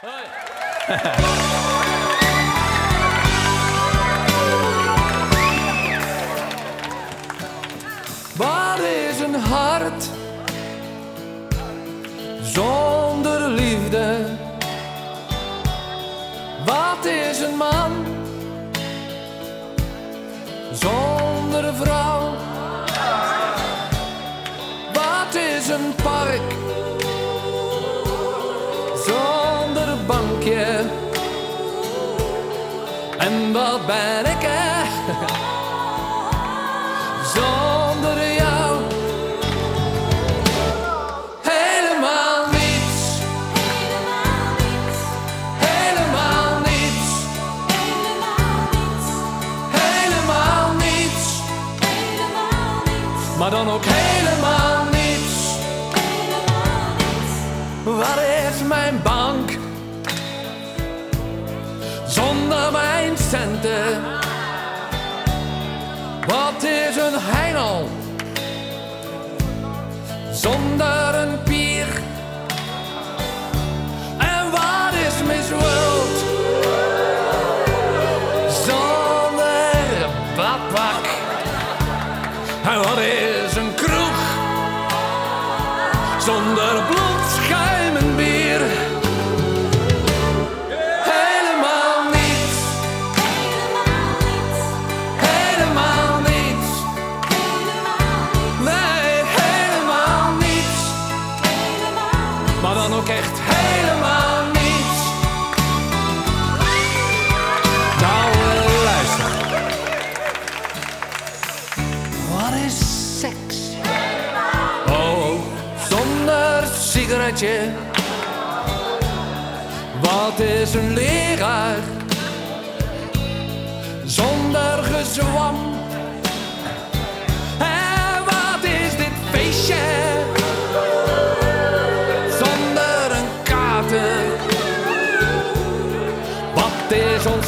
Wat is een hart zonder liefde? Wat is een man zonder vrouw? Wat is een park En wat ben ik er zonder jou? Helemaal niets. Helemaal niets. Helemaal niets. Maar dan ook helemaal niets. Wat is mijn bank? Zonder mijn centen. Wat is een hengel? Zonder een pier. En wat is Miss World? Zonder badpak. En wat is een kroeg? Zonder bloedschuim en bier. Zonder sigaretje. Wat is een leraar? Zonder gezwam. En wat is dit feestje? Zonder een kater. Wat is ons